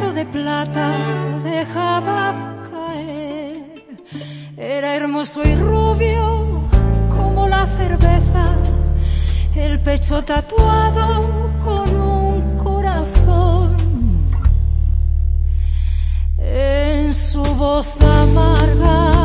de plata dejaba caer. Era hermoso y rubio como la cerveza, el pecho tatuado con un corazón. En su voz amarga.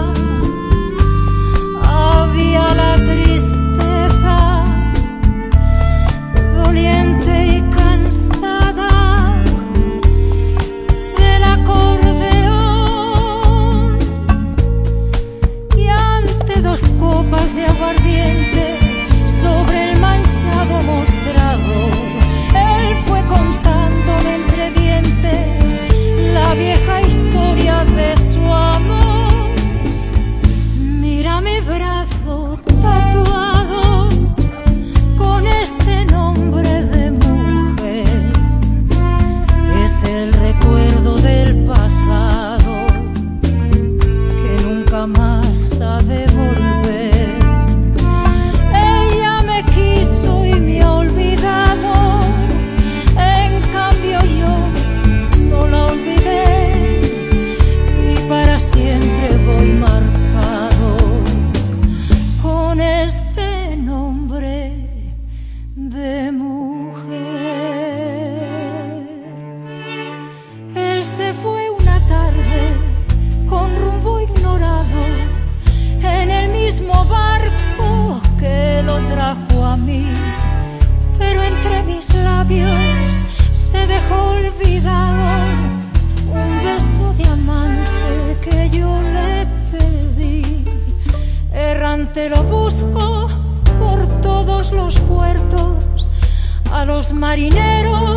se dejó olvidado un beso diamante que yo le perdí. Errante lo busco por todos los puertos, a los marineros